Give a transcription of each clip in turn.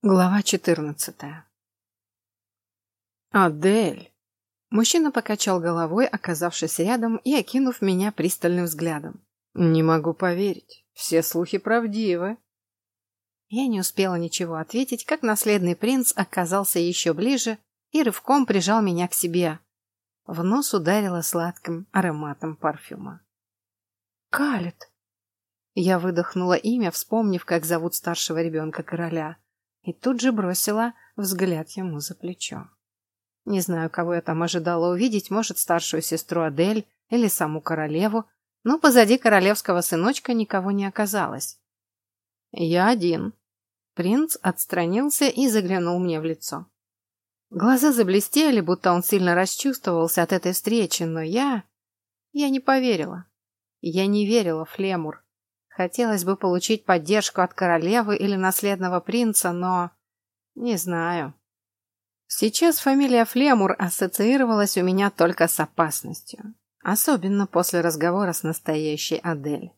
Глава четырнадцатая. «Адель!» Мужчина покачал головой, оказавшись рядом и окинув меня пристальным взглядом. «Не могу поверить. Все слухи правдивы». Я не успела ничего ответить, как наследный принц оказался еще ближе и рывком прижал меня к себе. В нос ударило сладким ароматом парфюма. «Калит!» Я выдохнула имя, вспомнив, как зовут старшего ребенка короля – и тут же бросила взгляд ему за плечо. Не знаю, кого я там ожидала увидеть, может, старшую сестру Адель или саму королеву, но позади королевского сыночка никого не оказалось. «Я один». Принц отстранился и заглянул мне в лицо. Глаза заблестели, будто он сильно расчувствовался от этой встречи, но я... Я не поверила. Я не верила Флемур. Хотелось бы получить поддержку от королевы или наследного принца, но... Не знаю. Сейчас фамилия Флемур ассоциировалась у меня только с опасностью. Особенно после разговора с настоящей Адель.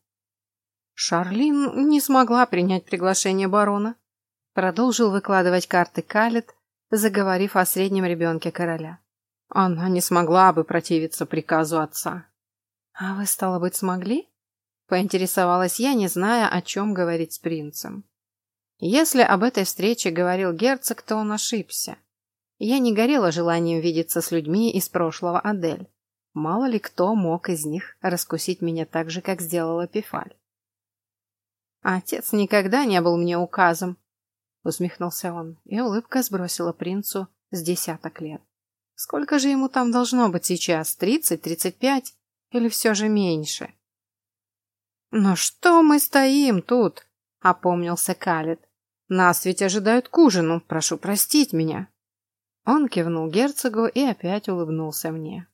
Шарлин не смогла принять приглашение барона. Продолжил выкладывать карты Калет, заговорив о среднем ребенке короля. Она не смогла бы противиться приказу отца. «А вы, стало быть, смогли?» Поинтересовалась я, не зная, о чем говорить с принцем. Если об этой встрече говорил герцог, то он ошибся. Я не горела желанием видеться с людьми из прошлого Адель. Мало ли кто мог из них раскусить меня так же, как сделала Пифаль. «Отец никогда не был мне указом», — усмехнулся он, и улыбка сбросила принцу с десяток лет. «Сколько же ему там должно быть сейчас? Тридцать, тридцать пять? Или все же меньше?» «Но что мы стоим тут?» — опомнился Калит. «Нас ведь ожидают к ужину, прошу простить меня». Он кивнул герцогу и опять улыбнулся мне.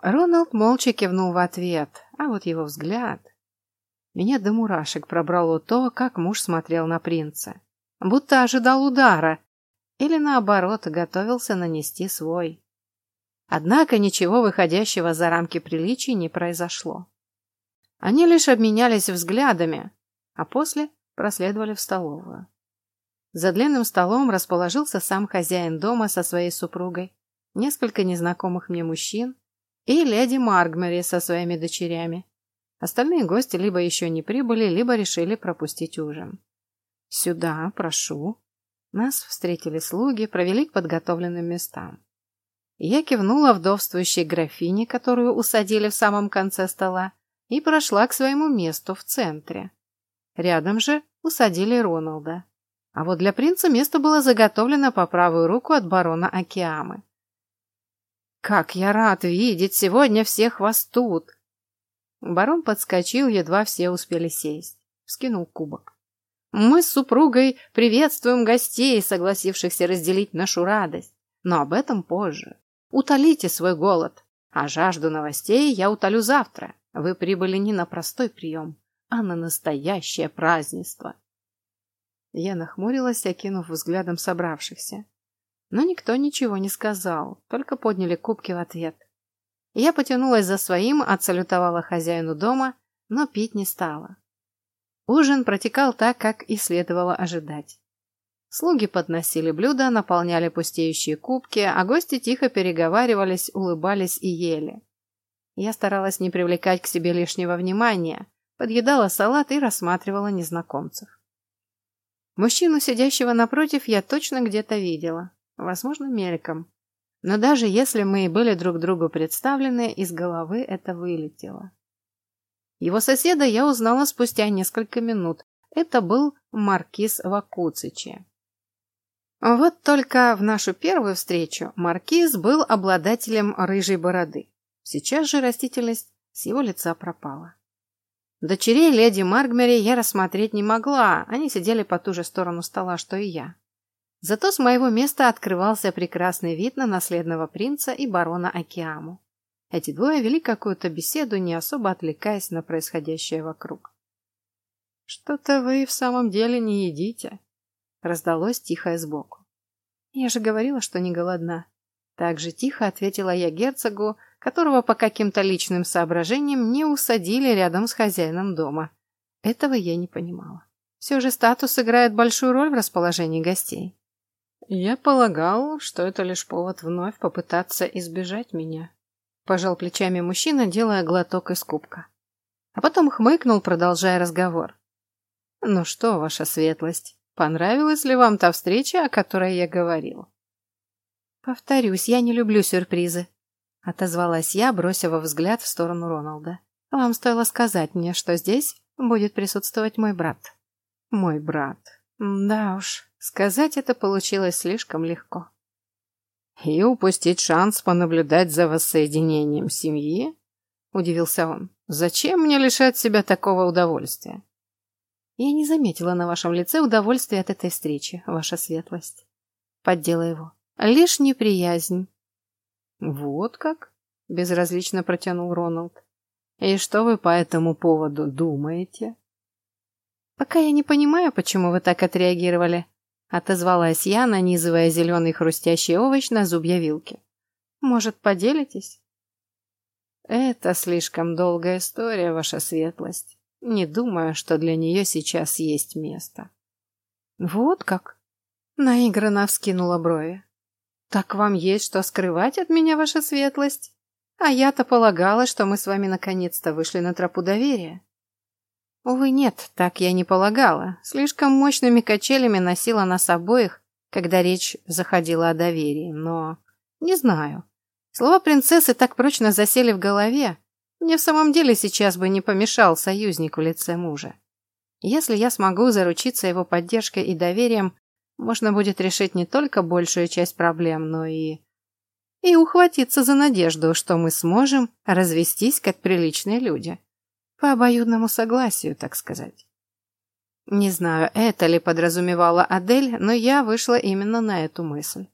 Роналд молча кивнул в ответ, а вот его взгляд... Меня до мурашек пробрало то, как муж смотрел на принца. Будто ожидал удара, или наоборот, готовился нанести свой. Однако ничего выходящего за рамки приличий не произошло. Они лишь обменялись взглядами, а после проследовали в столовую. За длинным столом расположился сам хозяин дома со своей супругой, несколько незнакомых мне мужчин и леди Маргмери со своими дочерями. Остальные гости либо еще не прибыли, либо решили пропустить ужин. «Сюда, прошу». Нас встретили слуги, провели к подготовленным местам. Я кивнула вдовствующей графине, которую усадили в самом конце стола, и прошла к своему месту в центре. Рядом же усадили Роналда. А вот для принца место было заготовлено по правую руку от барона Акиамы. «Как я рад видеть! Сегодня всех вас тут!» Барон подскочил, едва все успели сесть. Вскинул кубок. «Мы с супругой приветствуем гостей, согласившихся разделить нашу радость. Но об этом позже. Утолите свой голод, а жажду новостей я утолю завтра. Вы прибыли не на простой прием, а на настоящее празднество. Я нахмурилась, окинув взглядом собравшихся. Но никто ничего не сказал, только подняли кубки в ответ. Я потянулась за своим, отсалютовала хозяину дома, но пить не стала. Ужин протекал так, как и следовало ожидать. Слуги подносили блюда, наполняли пустеющие кубки, а гости тихо переговаривались, улыбались и ели. Я старалась не привлекать к себе лишнего внимания, подъедала салат и рассматривала незнакомцев. Мужчину, сидящего напротив, я точно где-то видела, возможно, мельком. Но даже если мы и были друг другу представлены, из головы это вылетело. Его соседа я узнала спустя несколько минут. Это был маркиз Вакуцичи. Вот только в нашу первую встречу маркиз был обладателем рыжей бороды. Сейчас же растительность с его лица пропала. Дочерей леди Маргмери я рассмотреть не могла, они сидели по ту же сторону стола, что и я. Зато с моего места открывался прекрасный вид на наследного принца и барона Акиаму. Эти двое вели какую-то беседу, не особо отвлекаясь на происходящее вокруг. «Что-то вы в самом деле не едите», — раздалось тихое сбоку. «Я же говорила, что не голодна». Так же тихо ответила я герцогу, которого по каким-то личным соображениям не усадили рядом с хозяином дома. Этого я не понимала. Все же статус играет большую роль в расположении гостей. Я полагал, что это лишь повод вновь попытаться избежать меня. Пожал плечами мужчина, делая глоток из кубка. А потом хмыкнул, продолжая разговор. Ну что, ваша светлость, понравилась ли вам та встреча, о которой я говорил? Повторюсь, я не люблю сюрпризы. Отозвалась я, бросив взгляд в сторону Роналда. Вам стоило сказать мне, что здесь будет присутствовать мой брат. Мой брат. Да уж, сказать это получилось слишком легко. И упустить шанс понаблюдать за воссоединением семьи? Удивился он. Зачем мне лишать себя такого удовольствия? Я не заметила на вашем лице удовольствия от этой встречи, ваша светлость. Поддела его. Лишь неприязнь. Вот как? Безразлично протянул Роналд. И что вы по этому поводу думаете? Пока я не понимаю, почему вы так отреагировали, отозвалась я, нанизывая зеленый хрустящий овощ на зубья вилки. Может, поделитесь? Это слишком долгая история, ваша светлость. Не думаю, что для нее сейчас есть место. Вот как? Наигранно вскинула брови. Так вам есть что скрывать от меня, ваша светлость? А я-то полагала, что мы с вами наконец-то вышли на тропу доверия. Увы, нет, так я не полагала. Слишком мощными качелями носила нас обоих, когда речь заходила о доверии, но... Не знаю. Слова принцессы так прочно засели в голове. Мне в самом деле сейчас бы не помешал союзник в лице мужа. Если я смогу заручиться его поддержкой и доверием, можно будет решить не только большую часть проблем, но и... И ухватиться за надежду, что мы сможем развестись как приличные люди. По обоюдному согласию, так сказать. Не знаю, это ли подразумевала Адель, но я вышла именно на эту мысль.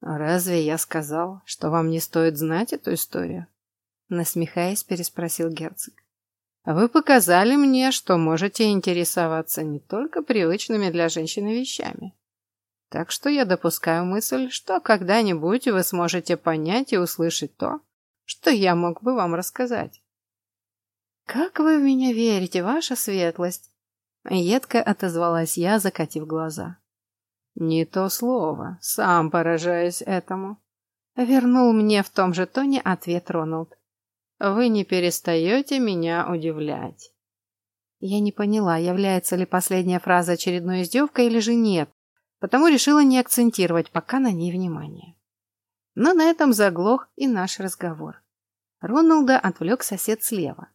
«Разве я сказал, что вам не стоит знать эту историю?» Насмехаясь, переспросил герцог. «Вы показали мне, что можете интересоваться не только привычными для женщины вещами. Так что я допускаю мысль, что когда-нибудь вы сможете понять и услышать то, что я мог бы вам рассказать. «Как вы в меня верите, ваша светлость?» Едко отозвалась я, закатив глаза. «Не то слово, сам поражаюсь этому». Вернул мне в том же тоне ответ Роналд. «Вы не перестаете меня удивлять». Я не поняла, является ли последняя фраза очередной издевкой или же нет, потому решила не акцентировать пока на ней внимание. Но на этом заглох и наш разговор. Роналда отвлек сосед слева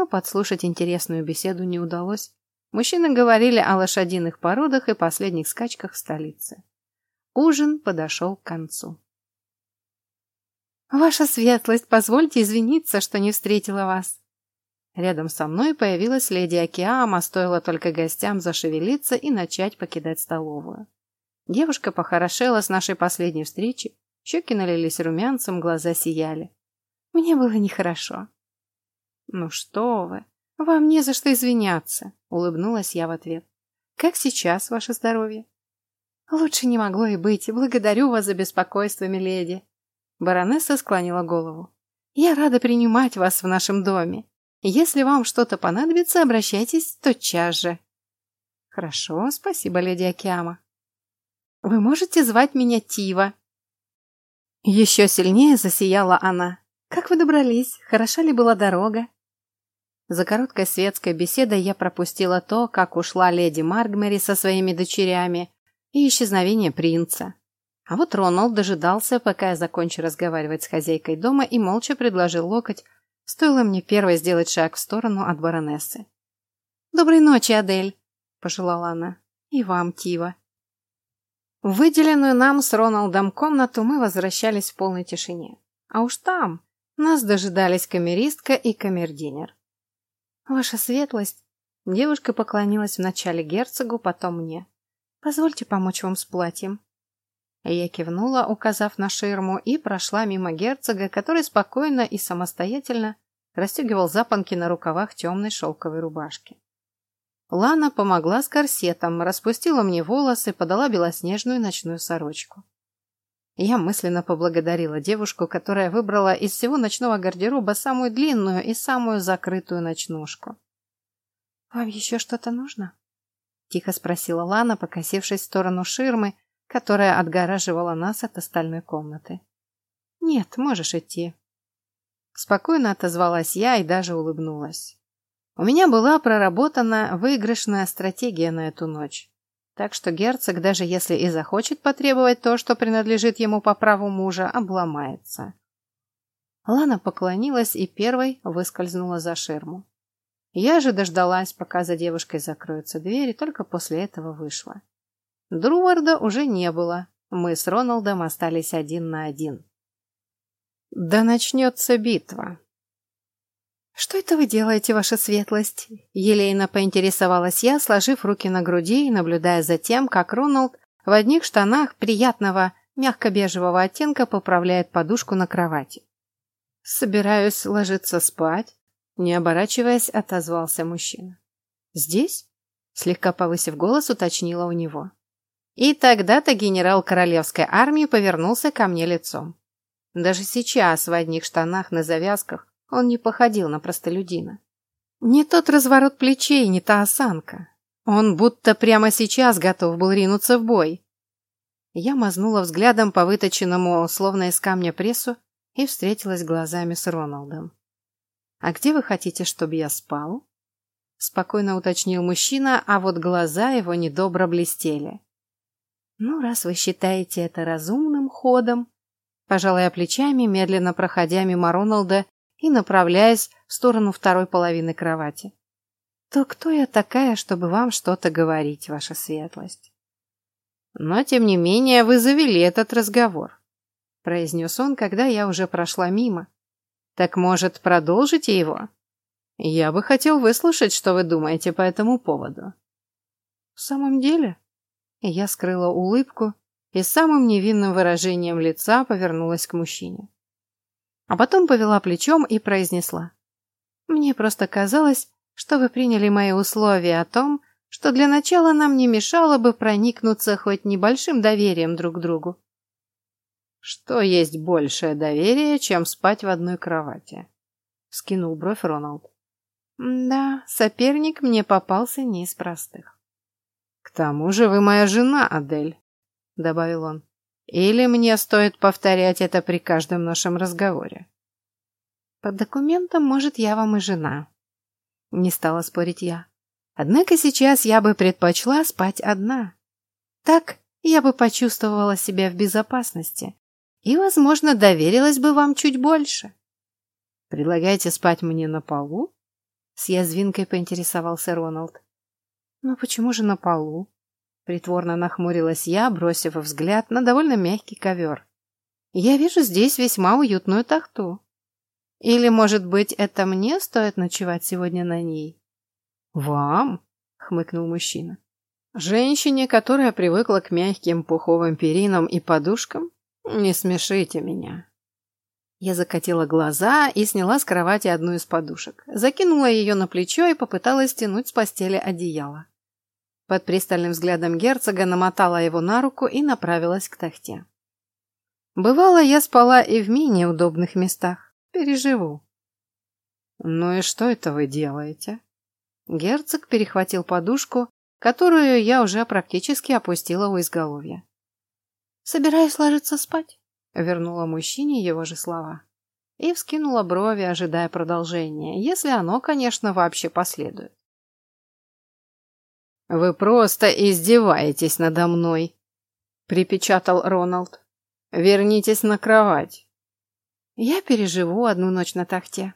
но подслушать интересную беседу не удалось. Мужчины говорили о лошадиных породах и последних скачках в столице. Ужин подошел к концу. «Ваша светлость, позвольте извиниться, что не встретила вас». Рядом со мной появилась леди Океама, стоило только гостям зашевелиться и начать покидать столовую. Девушка похорошела с нашей последней встречи, щеки налились румянцем, глаза сияли. Мне было нехорошо. «Ну что вы, вам не за что извиняться», — улыбнулась я в ответ. «Как сейчас ваше здоровье?» «Лучше не могло и быть. Благодарю вас за беспокойство, миледи». Баронесса склонила голову. «Я рада принимать вас в нашем доме. Если вам что-то понадобится, обращайтесь тотчас же». «Хорошо, спасибо, леди Акиама». «Вы можете звать меня Тива». Еще сильнее засияла она. «Как вы добрались? Хороша ли была дорога?» За короткой светской беседой я пропустила то, как ушла леди Маргмери со своими дочерями и исчезновение принца. А вот Роналд дожидался, пока я закончу разговаривать с хозяйкой дома и молча предложил локоть, стоило мне первой сделать шаг в сторону от баронессы. «Доброй ночи, Адель!» – пожелала она. «И вам, Тива!» В выделенную нам с Роналдом комнату мы возвращались в полной тишине. А уж там нас дожидались камеристка и камердинер. «Ваша светлость!» Девушка поклонилась вначале герцогу, потом мне. «Позвольте помочь вам с платьем». Я кивнула, указав на ширму, и прошла мимо герцога, который спокойно и самостоятельно расстегивал запонки на рукавах темной шелковой рубашки. Лана помогла с корсетом, распустила мне волосы, подала белоснежную ночную сорочку. Я мысленно поблагодарила девушку, которая выбрала из всего ночного гардероба самую длинную и самую закрытую ночнушку. «Вам еще что-то нужно?» Тихо спросила Лана, покосившись в сторону ширмы, которая отгораживала нас от остальной комнаты. «Нет, можешь идти». Спокойно отозвалась я и даже улыбнулась. У меня была проработана выигрышная стратегия на эту ночь. Так что герцог, даже если и захочет потребовать то, что принадлежит ему по праву мужа, обломается. Лана поклонилась и первой выскользнула за ширму. Я же дождалась, пока за девушкой закроется дверь, и только после этого вышла. Друварда уже не было. Мы с Роналдом остались один на один. Да начнется битва. «Что это вы делаете, ваша светлость?» Елейно поинтересовалась я, сложив руки на груди и наблюдая за тем, как Роналд в одних штанах приятного мягко-бежевого оттенка поправляет подушку на кровати. «Собираюсь ложиться спать», — не оборачиваясь, отозвался мужчина. «Здесь?» — слегка повысив голос, уточнила у него. И тогда-то генерал королевской армии повернулся ко мне лицом. Даже сейчас в одних штанах на завязках он не походил на простолюдина. Не тот разворот плечей, не та осанка. Он будто прямо сейчас готов был ринуться в бой. Я мазнула взглядом по выточенному, словно из камня прессу, и встретилась глазами с Роналдом. «А где вы хотите, чтобы я спал?» Спокойно уточнил мужчина, а вот глаза его недобро блестели. «Ну, раз вы считаете это разумным ходом...» Пожалуй, плечами, медленно проходя мимо Роналда и направляясь в сторону второй половины кровати. То кто я такая, чтобы вам что-то говорить, ваша светлость? Но, тем не менее, вы завели этот разговор, произнес он, когда я уже прошла мимо. Так, может, продолжите его? Я бы хотел выслушать, что вы думаете по этому поводу. В самом деле? Я скрыла улыбку и самым невинным выражением лица повернулась к мужчине а потом повела плечом и произнесла. «Мне просто казалось, что вы приняли мои условия о том, что для начала нам не мешало бы проникнуться хоть небольшим доверием друг к другу». «Что есть большее доверие, чем спать в одной кровати?» — скинул бровь Роналд. «Да, соперник мне попался не из простых». «К тому же вы моя жена, Адель», — добавил он. Или мне стоит повторять это при каждом нашем разговоре? По документам, может, я вам и жена. Не стала спорить я. Однако сейчас я бы предпочла спать одна. Так я бы почувствовала себя в безопасности и, возможно, доверилась бы вам чуть больше. Предлагаете спать мне на полу? С язвинкой поинтересовался Роналд. Ну почему же на полу? Притворно нахмурилась я, бросив взгляд на довольно мягкий ковер. Я вижу здесь весьма уютную тахту. Или, может быть, это мне стоит ночевать сегодня на ней? Вам? хмыкнул мужчина. Женщине, которая привыкла к мягким пуховым перинам и подушкам? Не смешите меня. Я закатила глаза и сняла с кровати одну из подушек, закинула ее на плечо и попыталась стянуть с постели одеяло. Под пристальным взглядом герцога намотала его на руку и направилась к тахте. Бывало, я спала и в менее удобных местах. Переживу. Ну и что это вы делаете? Герцог перехватил подушку, которую я уже практически опустила у изголовья. Собираюсь ложиться спать, вернула мужчине его же слова. И вскинула брови, ожидая продолжения, если оно, конечно, вообще последует. «Вы просто издеваетесь надо мной», — припечатал Роналд. «Вернитесь на кровать». «Я переживу одну ночь на тахте».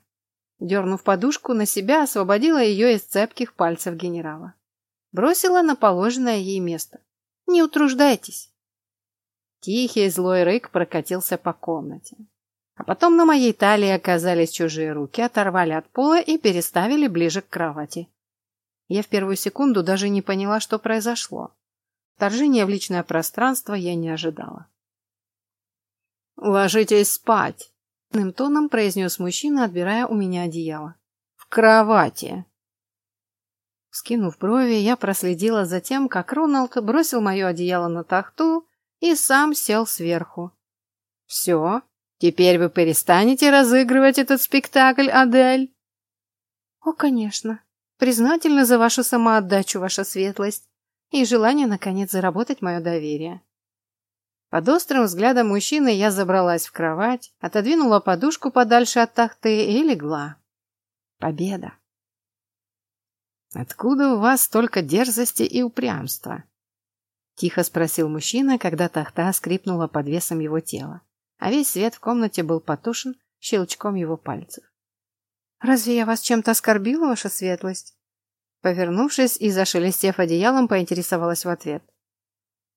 Дернув подушку на себя, освободила ее из цепких пальцев генерала. Бросила на положенное ей место. «Не утруждайтесь». Тихий злой рык прокатился по комнате. А потом на моей талии оказались чужие руки, оторвали от пола и переставили ближе к кровати. Я в первую секунду даже не поняла, что произошло. Вторжение в личное пространство я не ожидала. «Ложитесь спать!» — тоном произнес мужчина, отбирая у меня одеяло. «В кровати!» Скинув брови, я проследила за тем, как Роналд бросил мое одеяло на тахту и сам сел сверху. «Все, теперь вы перестанете разыгрывать этот спектакль, Адель?» «О, конечно!» Признательна за вашу самоотдачу, ваша светлость. и желание, наконец, заработать мое доверие. Под острым взглядом мужчины я забралась в кровать, отодвинула подушку подальше от тахты и легла. Победа! «Откуда у вас столько дерзости и упрямства?» Тихо спросил мужчина, когда тахта скрипнула под весом его тела, а весь свет в комнате был потушен щелчком его пальцев. «Разве я вас чем-то оскорбила, ваша светлость?» Повернувшись и зашелестев одеялом, поинтересовалась в ответ.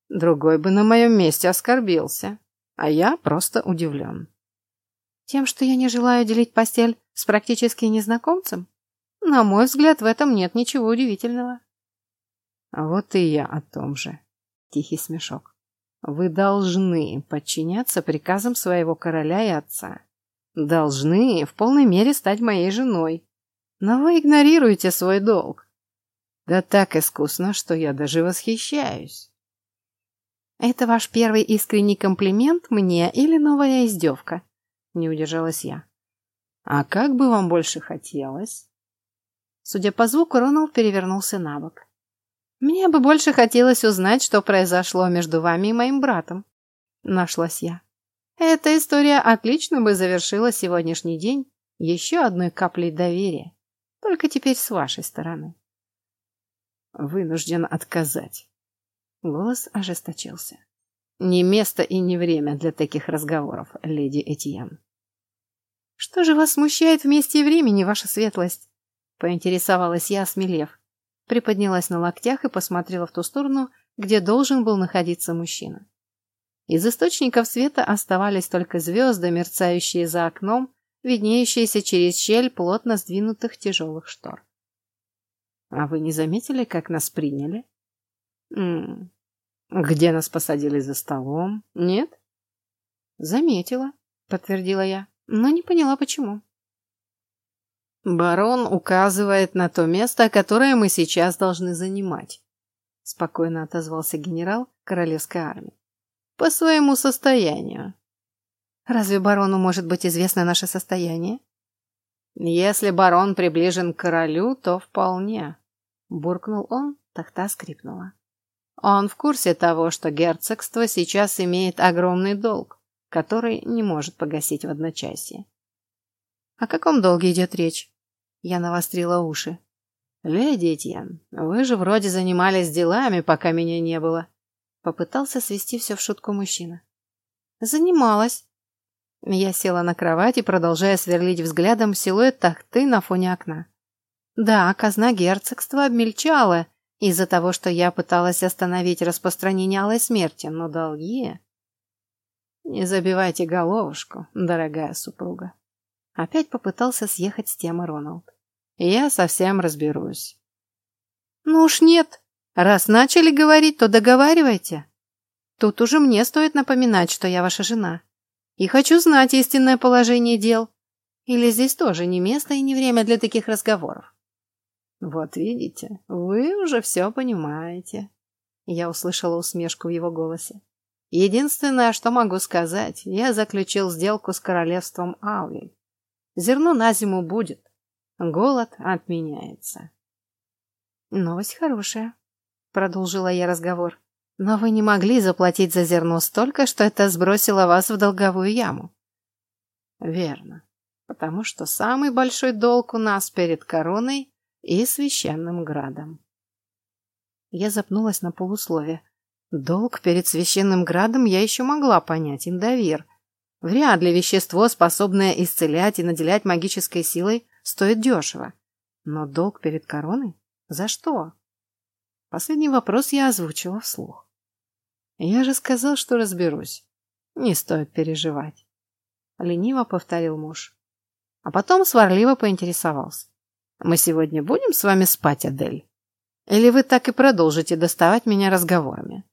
«Другой бы на моем месте оскорбился, а я просто удивлен». «Тем, что я не желаю делить постель с практически незнакомцем?» На мой взгляд, в этом нет ничего удивительного. А вот и я о том же. Тихий смешок. Вы должны подчиняться приказам своего короля и отца. Должны в полной мере стать моей женой. Но вы игнорируете свой долг. Да так искусно, что я даже восхищаюсь. Это ваш первый искренний комплимент мне или новая издевка? Не удержалась я. А как бы вам больше хотелось? Судя по звуку, Роналд перевернулся на бок. «Мне бы больше хотелось узнать, что произошло между вами и моим братом», — нашлась я. «Эта история отлично бы завершила сегодняшний день еще одной каплей доверия, только теперь с вашей стороны». «Вынужден отказать». Голос ожесточился. «Не место и не время для таких разговоров, леди Этьен». «Что же вас смущает в месте и времени, ваша светлость?» Поинтересовалась я, смелев. Приподнялась на локтях и посмотрела в ту сторону, где должен был находиться мужчина. Из источников света оставались только звезды, мерцающие за окном, виднеющиеся через щель плотно сдвинутых тяжелых штор. «А вы не заметили, как нас приняли?» «М -м, «Где нас посадили за столом? Нет?» «Заметила», — подтвердила я, но не поняла, почему. «Барон указывает на то место, которое мы сейчас должны занимать», — спокойно отозвался генерал королевской армии. «По своему состоянию». «Разве барону может быть известно наше состояние?» «Если барон приближен к королю, то вполне», — буркнул он, тахта скрипнула. «Он в курсе того, что герцогство сейчас имеет огромный долг, который не может погасить в одночасье». «О каком долге идет речь?» Я навострила уши. «Леди Этьен, вы же вроде занимались делами, пока меня не было». Попытался свести все в шутку мужчина. «Занималась». Я села на кровать и, продолжая сверлить взглядом силуэт тахты на фоне окна. Да, казна герцогства обмельчала из-за того, что я пыталась остановить распространение алой смерти, но долги... Не забивайте головушку, дорогая супруга. Опять попытался съехать с темы Роналд. Я совсем разберусь. Ну уж нет. Раз начали говорить, то договаривайте. Тут уже мне стоит напоминать, что я ваша жена. И хочу знать истинное положение дел. Или здесь тоже не место и не время для таких разговоров? Вот видите, вы уже все понимаете. Я услышала усмешку в его голосе. Единственное, что могу сказать, я заключил сделку с королевством Алвель. Зерно на зиму будет. Голод отменяется. Новость хорошая, продолжила я разговор. Но вы не могли заплатить за зерно столько, что это сбросило вас в долговую яму. Верно, потому что самый большой долг у нас перед короной и священным градом. Я запнулась на полуслове. Долг перед священным градом я еще могла понять, индовир — Вряд ли вещество, способное исцелять и наделять магической силой, стоит дешево. Но долг перед короной? За что? Последний вопрос я озвучила вслух. Я же сказал, что разберусь. Не стоит переживать. Лениво повторил муж. А потом сварливо поинтересовался. Мы сегодня будем с вами спать, Адель? Или вы так и продолжите доставать меня разговорами?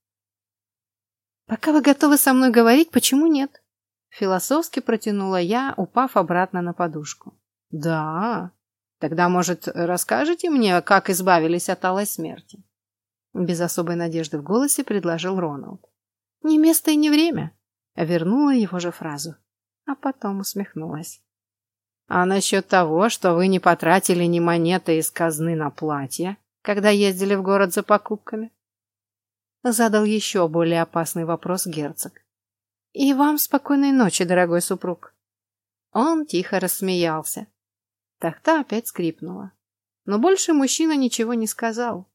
Пока вы готовы со мной говорить, почему нет? Философски протянула я, упав обратно на подушку. Да. Тогда, может, расскажете мне, как избавились от алой смерти? Без особой надежды в голосе предложил Роналд. Не место и не время. Вернула его же фразу. А потом усмехнулась. А насчет того, что вы не потратили ни монеты из казны на платье, когда ездили в город за покупками? Задал еще более опасный вопрос герцог. И вам спокойной ночи, дорогой супруг. Он тихо рассмеялся. Тахта опять скрипнула. Но больше мужчина ничего не сказал.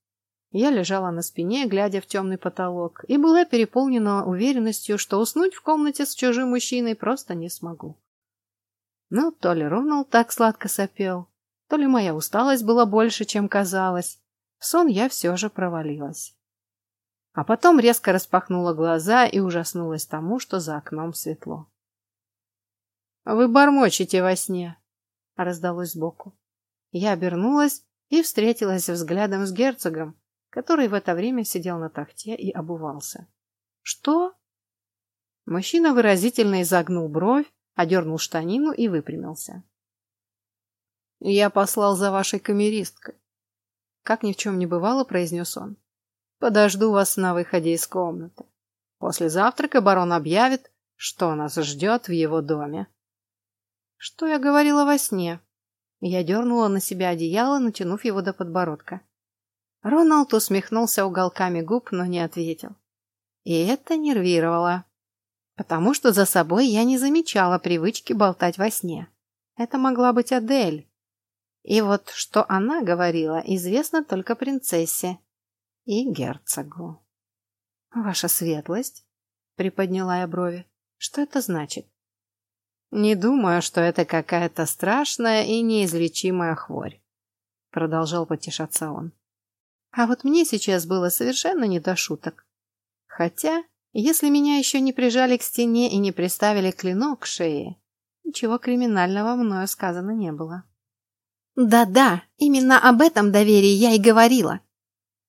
Я лежала на спине, глядя в темный потолок, и была переполнена уверенностью, что уснуть в комнате с чужим мужчиной просто не смогу. Ну, то ли Роналд так сладко сопел, то ли моя усталость была больше, чем казалось. В сон я все же провалилась. А потом резко распахнула глаза и ужаснулась тому, что за окном светло. «Вы бормочете во сне», — раздалось сбоку. Я обернулась и встретилась взглядом с герцогом, который в это время сидел на тахте и обувался. «Что?» Мужчина выразительно изогнул бровь, одернул штанину и выпрямился. «Я послал за вашей камеристкой», — как ни в чем не бывало, произнес он. «Подожду вас на выходе из комнаты. После завтрака барон объявит, что нас ждет в его доме». «Что я говорила во сне?» Я дернула на себя одеяло, натянув его до подбородка. Роналд усмехнулся уголками губ, но не ответил. И это нервировало, потому что за собой я не замечала привычки болтать во сне. Это могла быть Адель. И вот что она говорила, известно только принцессе и герцогу. «Ваша светлость?» — приподняла я брови. «Что это значит?» «Не думаю, что это какая-то страшная и неизлечимая хворь», — продолжал потешаться он. А вот мне сейчас было совершенно не до шуток. Хотя, если меня еще не прижали к стене и не приставили клинок к шее, ничего криминального мною сказано не было. «Да-да, именно об этом доверии я и говорила!»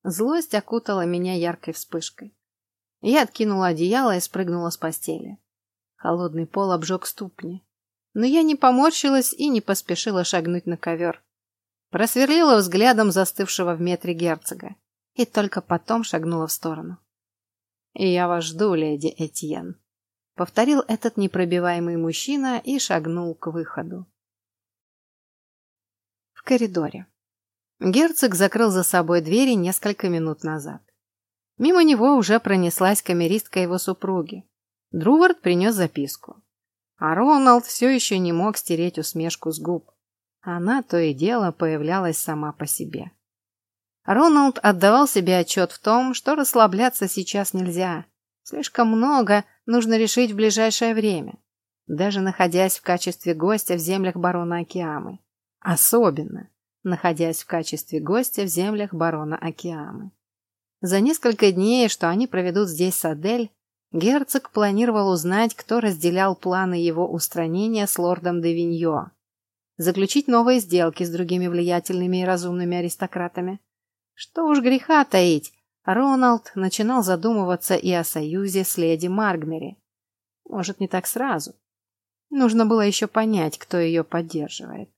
Злость окутала меня яркой вспышкой. Я откинула одеяло и спрыгнула с постели. Холодный пол обжег ступни. Но я не поморщилась и не поспешила шагнуть на ковер. Просверлила взглядом застывшего в метре герцога и только потом шагнула в сторону. «И я вас жду, леди Этьен», — повторил этот непробиваемый мужчина и шагнул к выходу. В коридоре. Герцог закрыл за собой двери несколько минут назад. Мимо него уже пронеслась камеристка его супруги. Друвард принес записку. А Роналд все еще не мог стереть усмешку с губ. Она то и дело появлялась сама по себе. Роналд отдавал себе отчет в том, что расслабляться сейчас нельзя. Слишком много нужно решить в ближайшее время, даже находясь в качестве гостя в землях барона Акиамы. Особенно, находясь в качестве гостя в землях барона Акиамы. За несколько дней, что они проведут здесь с Адель, герцог планировал узнать, кто разделял планы его устранения с лордом де Виньо заключить новые сделки с другими влиятельными и разумными аристократами. Что уж греха таить, Роналд начинал задумываться и о союзе с леди Маргмери. Может, не так сразу. Нужно было еще понять, кто ее поддерживает.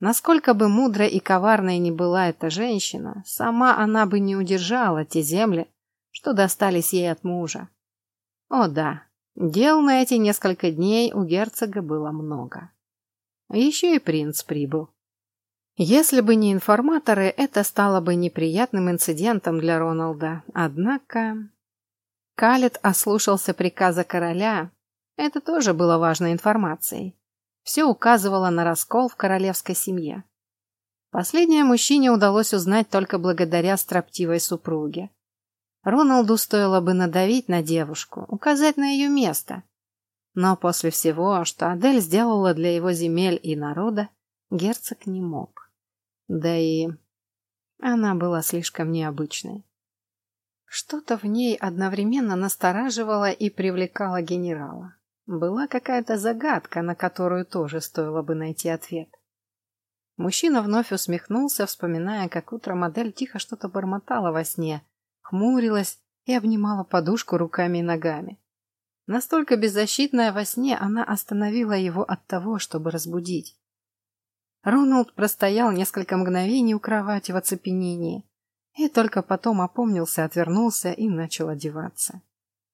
Насколько бы мудрой и коварной ни была эта женщина, сама она бы не удержала те земли, что достались ей от мужа. О да, дел на эти несколько дней у герцога было много. Еще и принц прибыл. Если бы не информаторы, это стало бы неприятным инцидентом для Роналда. Однако... Калет ослушался приказа короля. Это тоже было важной информацией. Все указывало на раскол в королевской семье. Последнее мужчине удалось узнать только благодаря строптивой супруге. Роналду стоило бы надавить на девушку, указать на ее место – но после всего, что Адель сделала для его земель и народа, герцог не мог. Да и она была слишком необычной. Что-то в ней одновременно настораживало и привлекало генерала. Была какая-то загадка, на которую тоже стоило бы найти ответ. Мужчина вновь усмехнулся, вспоминая, как утром модель тихо что-то бормотала во сне, хмурилась и обнимала подушку руками и ногами. Настолько беззащитная во сне, она остановила его от того, чтобы разбудить. Роналд простоял несколько мгновений у кровати в оцепенении и только потом опомнился, отвернулся и начал одеваться.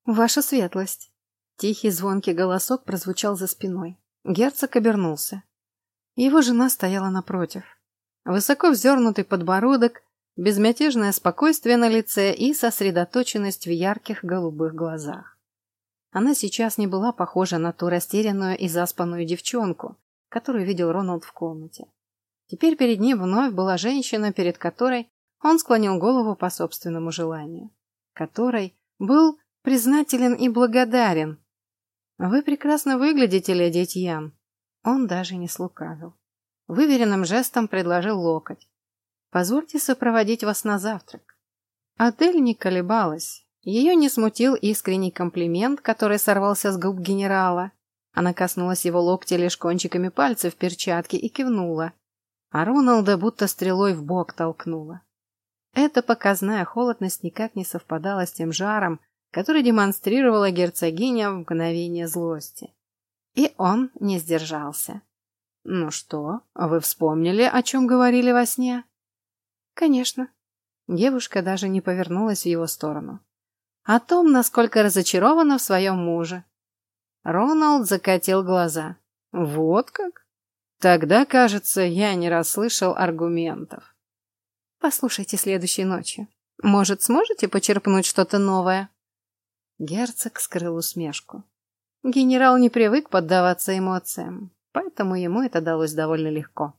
«Ваша светлость!» Тихий звонкий голосок прозвучал за спиной. Герцог обернулся. Его жена стояла напротив. Высоко вздернутый подбородок, безмятежное спокойствие на лице и сосредоточенность в ярких голубых глазах. Она сейчас не была похожа на ту растерянную и заспанную девчонку, которую видел Роналд в комнате. Теперь перед ним вновь была женщина, перед которой он склонил голову по собственному желанию, которой был признателен и благодарен. «Вы прекрасно выглядите, леди Тьян». Он даже не слукавил. Выверенным жестом предложил локоть. «Позвольте сопроводить вас на завтрак». Отель не колебалась. Ее не смутил искренний комплимент, который сорвался с губ генерала. Она коснулась его локтя лишь кончиками пальцев в перчатке и кивнула. А Роналда будто стрелой в бок толкнула. Эта показная холодность никак не совпадала с тем жаром, который демонстрировала герцогиня в мгновение злости. И он не сдержался. «Ну что, вы вспомнили, о чем говорили во сне?» «Конечно». Девушка даже не повернулась в его сторону. «О том, насколько разочарована в своем муже». Роналд закатил глаза. «Вот как? Тогда, кажется, я не расслышал аргументов». Послушайте следующей ночью. Может, сможете почерпнуть что-то новое?» Герцог скрыл усмешку. Генерал не привык поддаваться эмоциям, поэтому ему это далось довольно легко.